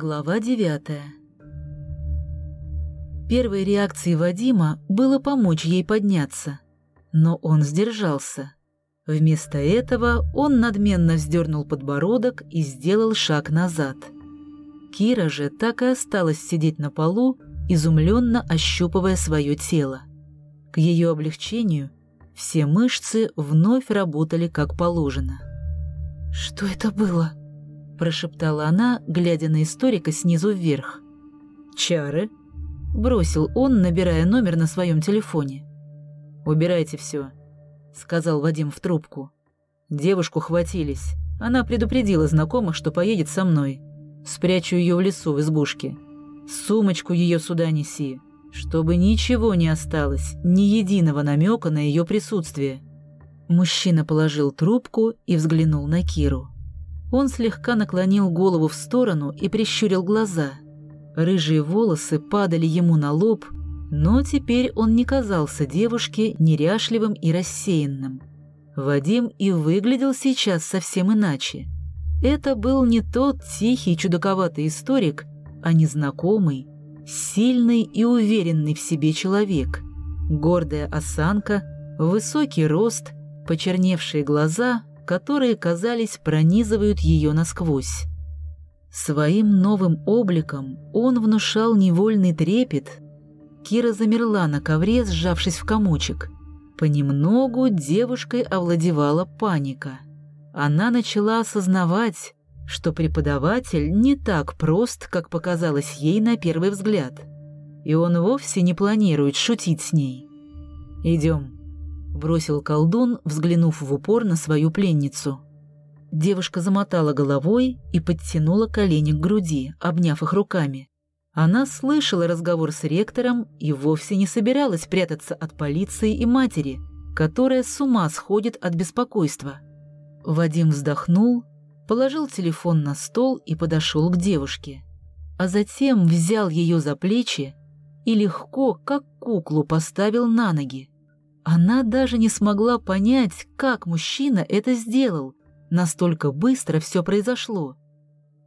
Глава девятая Первой реакцией Вадима было помочь ей подняться, но он сдержался. Вместо этого он надменно вздернул подбородок и сделал шаг назад. Кира же так и осталась сидеть на полу, изумленно ощупывая свое тело. К ее облегчению все мышцы вновь работали как положено. «Что это было?» Прошептала она, глядя на историка снизу вверх. «Чары?» — бросил он, набирая номер на своем телефоне. «Убирайте все», — сказал Вадим в трубку. Девушку хватились. Она предупредила знакомых, что поедет со мной. Спрячу ее в лесу в избушке. Сумочку ее сюда неси, чтобы ничего не осталось, ни единого намека на ее присутствие. Мужчина положил трубку и взглянул на Киру. Он слегка наклонил голову в сторону и прищурил глаза. Рыжие волосы падали ему на лоб, но теперь он не казался девушке неряшливым и рассеянным. Вадим и выглядел сейчас совсем иначе. Это был не тот тихий чудаковатый историк, а незнакомый, сильный и уверенный в себе человек. Гордая осанка, высокий рост, почерневшие глаза, которые, казались, пронизывают ее насквозь. Своим новым обликом он внушал невольный трепет. Кира замерла на ковре, сжавшись в комочек. Понемногу девушкой овладевала паника. Она начала осознавать, что преподаватель не так прост, как показалось ей на первый взгляд. И он вовсе не планирует шутить с ней. «Идем», бросил колдун, взглянув в упор на свою пленницу. Девушка замотала головой и подтянула колени к груди, обняв их руками. Она слышала разговор с ректором и вовсе не собиралась прятаться от полиции и матери, которая с ума сходит от беспокойства. Вадим вздохнул, положил телефон на стол и подошел к девушке, а затем взял ее за плечи и легко, как куклу, поставил на ноги. Она даже не смогла понять, как мужчина это сделал. Настолько быстро все произошло.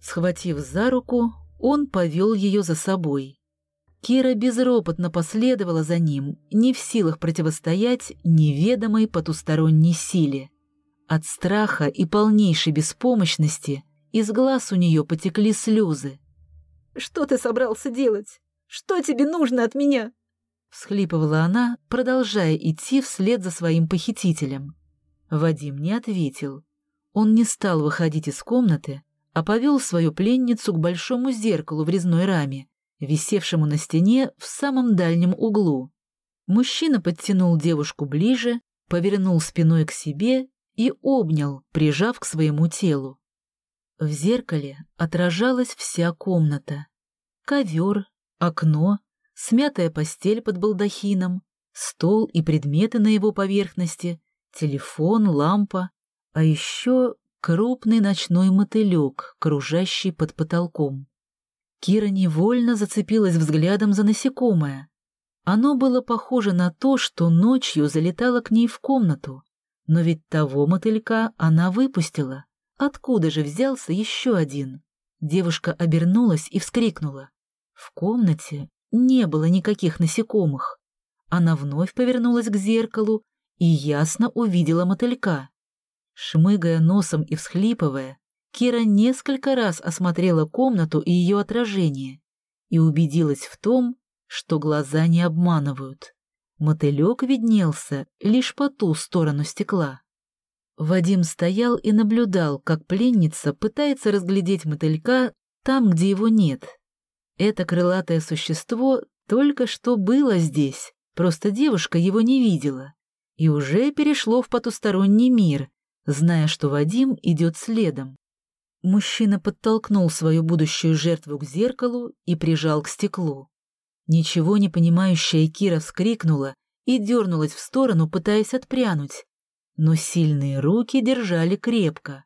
Схватив за руку, он повел ее за собой. Кира безропотно последовала за ним, не в силах противостоять неведомой потусторонней силе. От страха и полнейшей беспомощности из глаз у нее потекли слезы. «Что ты собрался делать? Что тебе нужно от меня?» Всхлипывала она, продолжая идти вслед за своим похитителем. Вадим не ответил. Он не стал выходить из комнаты, а повел свою пленницу к большому зеркалу в резной раме, висевшему на стене в самом дальнем углу. Мужчина подтянул девушку ближе, повернул спиной к себе и обнял, прижав к своему телу. В зеркале отражалась вся комната. Ковер, окно, смятая постель под балдахином, стол и предметы на его поверхности, телефон, лампа, а еще крупный ночной мотылек, кружащий под потолком. Кира невольно зацепилась взглядом за насекомое. Оно было похоже на то, что ночью залетало к ней в комнату, но ведь того мотылька она выпустила. Откуда же взялся еще один? Девушка обернулась и вскрикнула. В комнате не было никаких насекомых. Она вновь повернулась к зеркалу и ясно увидела мотылька. Шмыгая носом и всхлипывая, Кира несколько раз осмотрела комнату и ее отражение и убедилась в том, что глаза не обманывают. Мотылек виднелся лишь по ту сторону стекла. Вадим стоял и наблюдал, как пленница пытается разглядеть мотылька там, где его нет. Это крылатое существо только что было здесь, просто девушка его не видела, и уже перешло в потусторонний мир, зная, что Вадим идет следом. Мужчина подтолкнул свою будущую жертву к зеркалу и прижал к стеклу. Ничего не понимающая Кира вскрикнула и дернулась в сторону, пытаясь отпрянуть, но сильные руки держали крепко.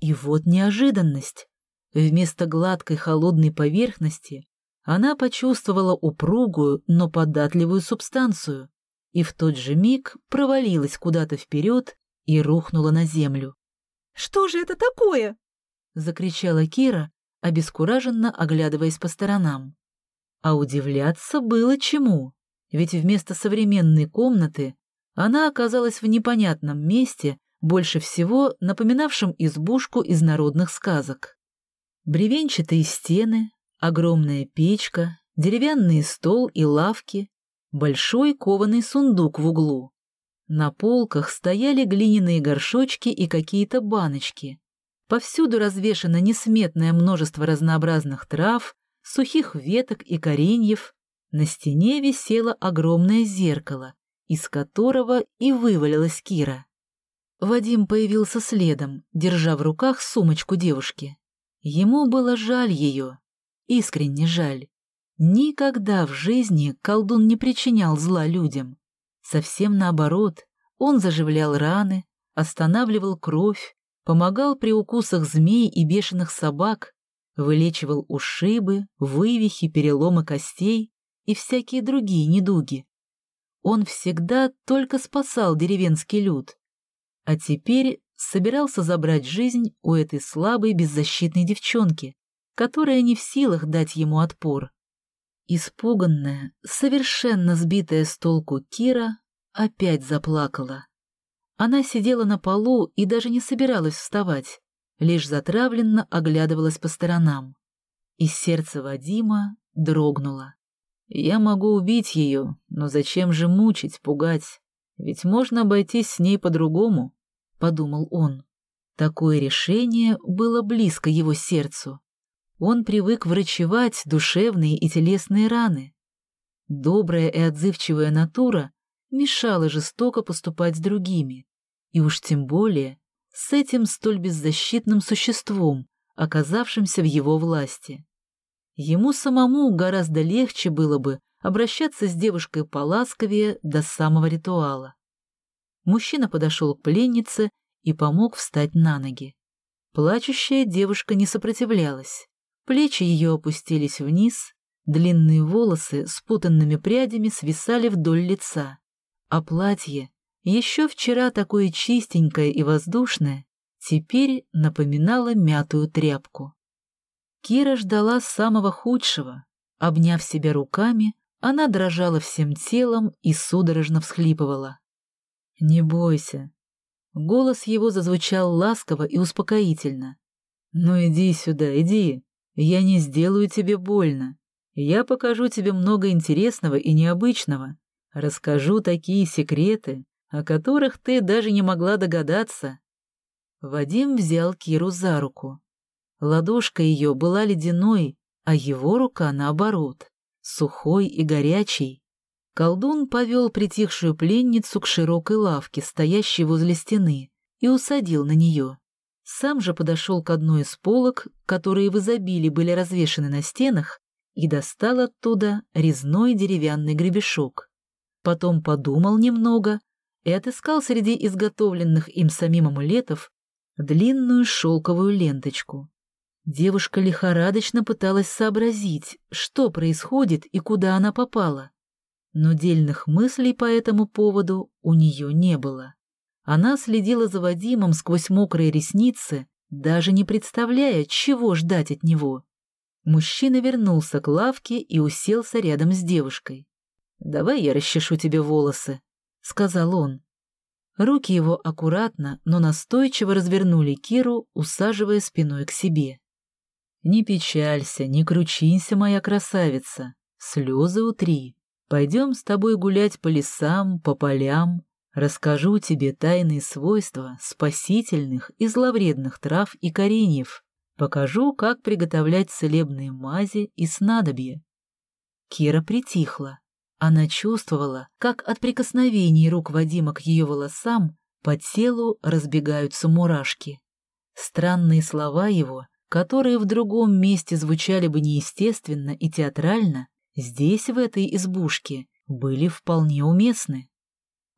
И вот неожиданность. Вместо гладкой холодной поверхности она почувствовала упругую, но податливую субстанцию и в тот же миг провалилась куда-то вперед и рухнула на землю. «Что же это такое?» — закричала Кира, обескураженно оглядываясь по сторонам. А удивляться было чему, ведь вместо современной комнаты она оказалась в непонятном месте, больше всего напоминавшем избушку из народных сказок. Бревенчатые стены, огромная печка, деревянный стол и лавки, большой кованый сундук в углу. На полках стояли глиняные горшочки и какие-то баночки. Повсюду развешано несметное множество разнообразных трав, сухих веток и кореньев. На стене висело огромное зеркало, из которого и вывалилась Кира. Вадим появился следом, держа в руках сумочку девушки. Ему было жаль ее, искренне жаль. Никогда в жизни колдун не причинял зла людям. Совсем наоборот, он заживлял раны, останавливал кровь, помогал при укусах змей и бешеных собак, вылечивал ушибы, вывихи, переломы костей и всякие другие недуги. Он всегда только спасал деревенский люд, а теперь собирался забрать жизнь у этой слабой беззащитной девчонки, которая не в силах дать ему отпор. Испуганная, совершенно сбитая с толку Кира опять заплакала. Она сидела на полу и даже не собиралась вставать, лишь затравленно оглядывалась по сторонам. И сердце Вадима дрогнуло. «Я могу убить ее, но зачем же мучить, пугать? Ведь можно обойтись с ней по-другому», — подумал он. Такое решение было близко его сердцу. Он привык врачевать душевные и телесные раны. Добрая и отзывчивая натура мешала жестоко поступать с другими, и уж тем более с этим столь беззащитным существом, оказавшимся в его власти. Ему самому гораздо легче было бы обращаться с девушкой поласковее до самого ритуала. Мужчина подошел к пленнице и помог встать на ноги. Плачущая девушка не сопротивлялась. Плечи ее опустились вниз, длинные волосы с путанными прядями свисали вдоль лица, а платье, еще вчера такое чистенькое и воздушное, теперь напоминало мятую тряпку. Кира ждала самого худшего. Обняв себя руками, она дрожала всем телом и судорожно всхлипывала. «Не бойся». Голос его зазвучал ласково и успокоительно. «Ну иди сюда, иди, я не сделаю тебе больно. Я покажу тебе много интересного и необычного. Расскажу такие секреты, о которых ты даже не могла догадаться. Вадим взял Киру за руку. Ладошка ее была ледяной, а его рука, наоборот, сухой и горячей. Колдун повел притихшую пленницу к широкой лавке, стоящей возле стены, и усадил на нее. Сам же подошел к одной из полок, которые в изобилии были развешаны на стенах, и достал оттуда резной деревянный гребешок. Потом подумал немного и отыскал среди изготовленных им самим амулетов длинную шелковую ленточку. Девушка лихорадочно пыталась сообразить, что происходит и куда она попала. Но дельных мыслей по этому поводу у нее не было. Она следила за Вадимом сквозь мокрые ресницы, даже не представляя, чего ждать от него. Мужчина вернулся к лавке и уселся рядом с девушкой. «Давай я расчешу тебе волосы», — сказал он. Руки его аккуратно, но настойчиво развернули Киру, усаживая спиной к себе. «Не печалься, не кручинься, моя красавица. Слезы утри. Пойдем с тобой гулять по лесам, по полям, Расскажу тебе тайные свойства спасительных и зловредных трав и кореньев. Покажу, как приготовлять целебные мази и снадобья. Кира притихла. Она чувствовала, как от прикосновений рук Вадима к ее волосам по телу разбегаются мурашки. Странные слова его, которые в другом месте звучали бы неестественно и театрально, здесь, в этой избушке, были вполне уместны.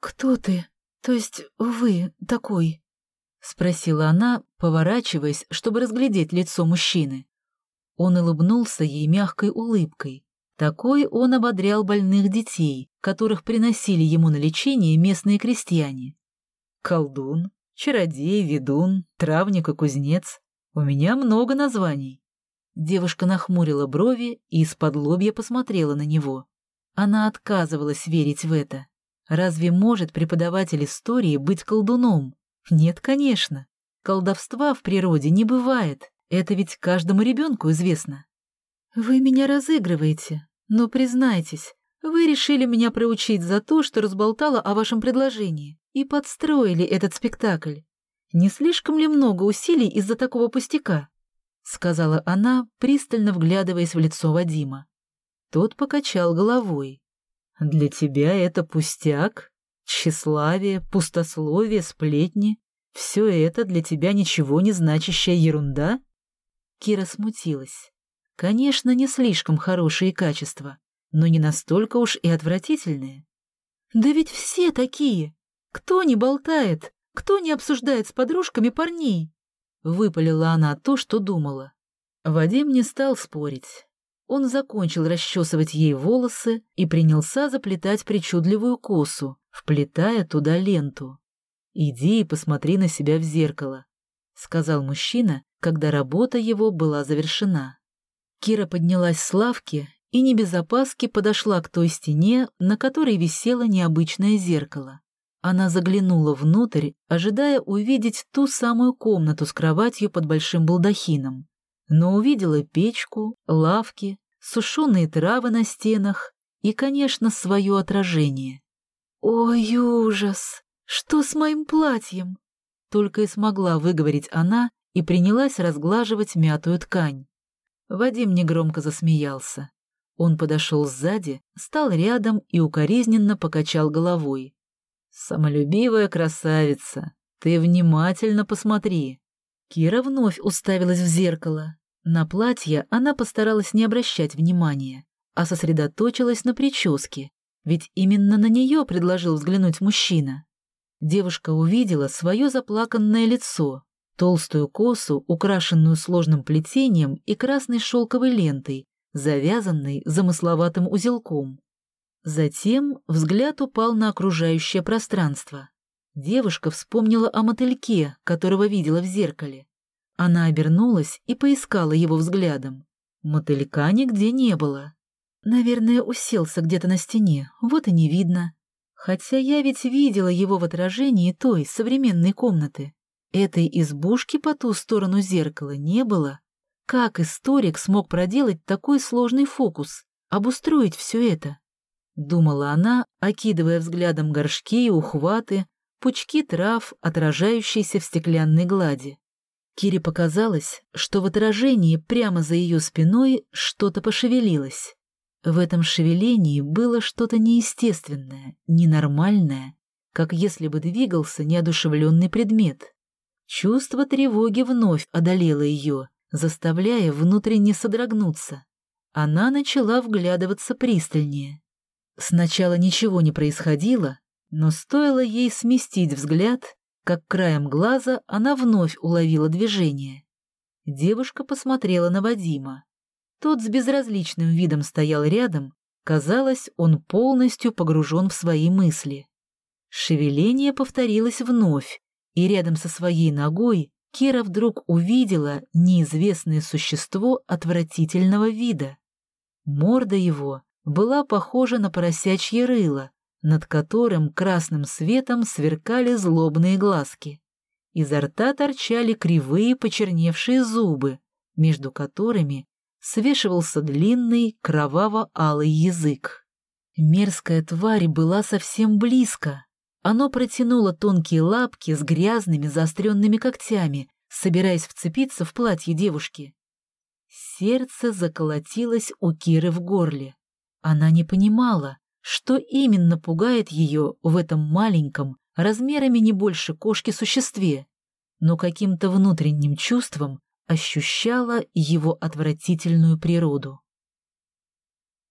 «Кто ты? То есть вы такой?» — спросила она, поворачиваясь, чтобы разглядеть лицо мужчины. Он улыбнулся ей мягкой улыбкой. Такой он ободрял больных детей, которых приносили ему на лечение местные крестьяне. «Колдун, чародей, ведун, травник и кузнец. У меня много названий. Девушка нахмурила брови и из-под лобья посмотрела на него. Она отказывалась верить в это. Разве может преподаватель истории быть колдуном? Нет, конечно. Колдовства в природе не бывает. Это ведь каждому ребенку известно. Вы меня разыгрываете, но признайтесь, вы решили меня проучить за то, что разболтала о вашем предложении, и подстроили этот спектакль. Не слишком ли много усилий из-за такого пустяка? Сказала она, пристально вглядываясь в лицо Вадима. Тот покачал головой. «Для тебя это пустяк? Тщеславие, пустословие, сплетни? Все это для тебя ничего не значащая ерунда?» Кира смутилась. Конечно, не слишком хорошие качества, но не настолько уж и отвратительные. Да ведь все такие. Кто не болтает, кто не обсуждает с подружками парней? Выпалила она то, что думала. Вадим не стал спорить. Он закончил расчесывать ей волосы и принялся заплетать причудливую косу, вплетая туда ленту. «Иди и посмотри на себя в зеркало», — сказал мужчина, когда работа его была завершена. Кира поднялась с лавки и не без опаски подошла к той стене, на которой висело необычное зеркало. Она заглянула внутрь, ожидая увидеть ту самую комнату с кроватью под большим балдахином. Но увидела печку, лавки, сушеные травы на стенах и, конечно, свое отражение. «Ой, ужас! Что с моим платьем?» Только и смогла выговорить она и принялась разглаживать мятую ткань. Вадим негромко засмеялся. Он подошел сзади, стал рядом и укоризненно покачал головой. «Самолюбивая красавица, ты внимательно посмотри». Кира вновь уставилась в зеркало. На платье она постаралась не обращать внимания, а сосредоточилась на прическе, ведь именно на нее предложил взглянуть мужчина. Девушка увидела свое заплаканное лицо, толстую косу, украшенную сложным плетением и красной шелковой лентой, завязанной замысловатым узелком. Затем взгляд упал на окружающее пространство. Девушка вспомнила о мотыльке, которого видела в зеркале. Она обернулась и поискала его взглядом. Мотылька нигде не было. Наверное, уселся где-то на стене, вот и не видно. Хотя я ведь видела его в отражении той современной комнаты. Этой избушки по ту сторону зеркала не было. Как историк смог проделать такой сложный фокус, обустроить все это? Думала она, окидывая взглядом горшки и ухваты, пучки трав, отражающиеся в стеклянной глади. Кире показалось, что в отражении прямо за ее спиной что-то пошевелилось. В этом шевелении было что-то неестественное, ненормальное, как если бы двигался неодушевленный предмет. Чувство тревоги вновь одолело ее, заставляя внутренне содрогнуться. Она начала вглядываться пристальнее. Сначала ничего не происходило, но стоило ей сместить взгляд, как краем глаза она вновь уловила движение. Девушка посмотрела на Вадима. Тот с безразличным видом стоял рядом, казалось, он полностью погружен в свои мысли. Шевеление повторилось вновь, и рядом со своей ногой Кира вдруг увидела неизвестное существо отвратительного вида. Морда его была похожа на поросячье рыло, над которым красным светом сверкали злобные глазки. Изо рта торчали кривые почерневшие зубы, между которыми свешивался длинный кроваво-алый язык. Мерзкая тварь была совсем близко, оно протянуло тонкие лапки с грязными заостренными когтями, собираясь вцепиться в платье девушки. Сердце заколотилось у Киры в горле. Она не понимала, что именно пугает ее в этом маленьком, размерами не больше кошки существе, но каким-то внутренним чувством ощущала его отвратительную природу.